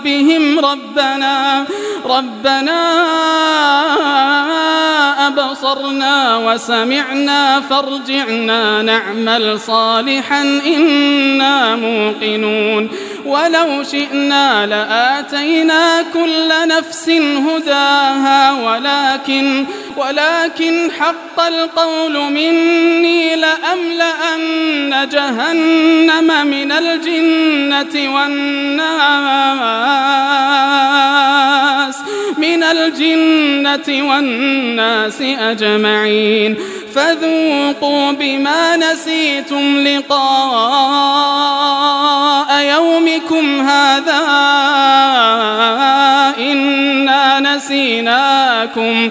ربهم ربنا ربنا أبصرنا وسمعنا فارجعنا نعمل صالحا إنا موقنون. ولو شئنا لآتينا كل نفس هداها ولكن ولكن حق القول مني جهنم من الجنة والناس من الجنة والناس أجمعين. فذوقوا بما نسيتم لقاء يومكم هذا إنا نسيناكم.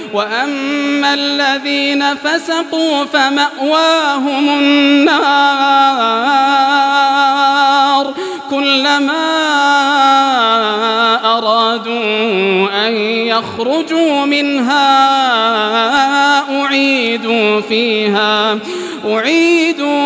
وأما الذين فسقوا فمأواهم النار كلما أرادوا أن يخرجوا منها أعيدوا فيها أعيدوا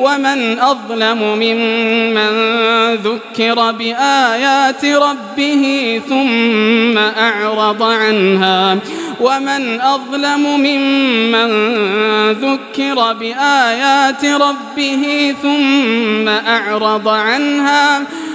ومن أظلم ممن ذكر بآيات ربه ثم أعرض عنها ومن أظلم ممن ذكر بآيات ربه ثم أعرض عنها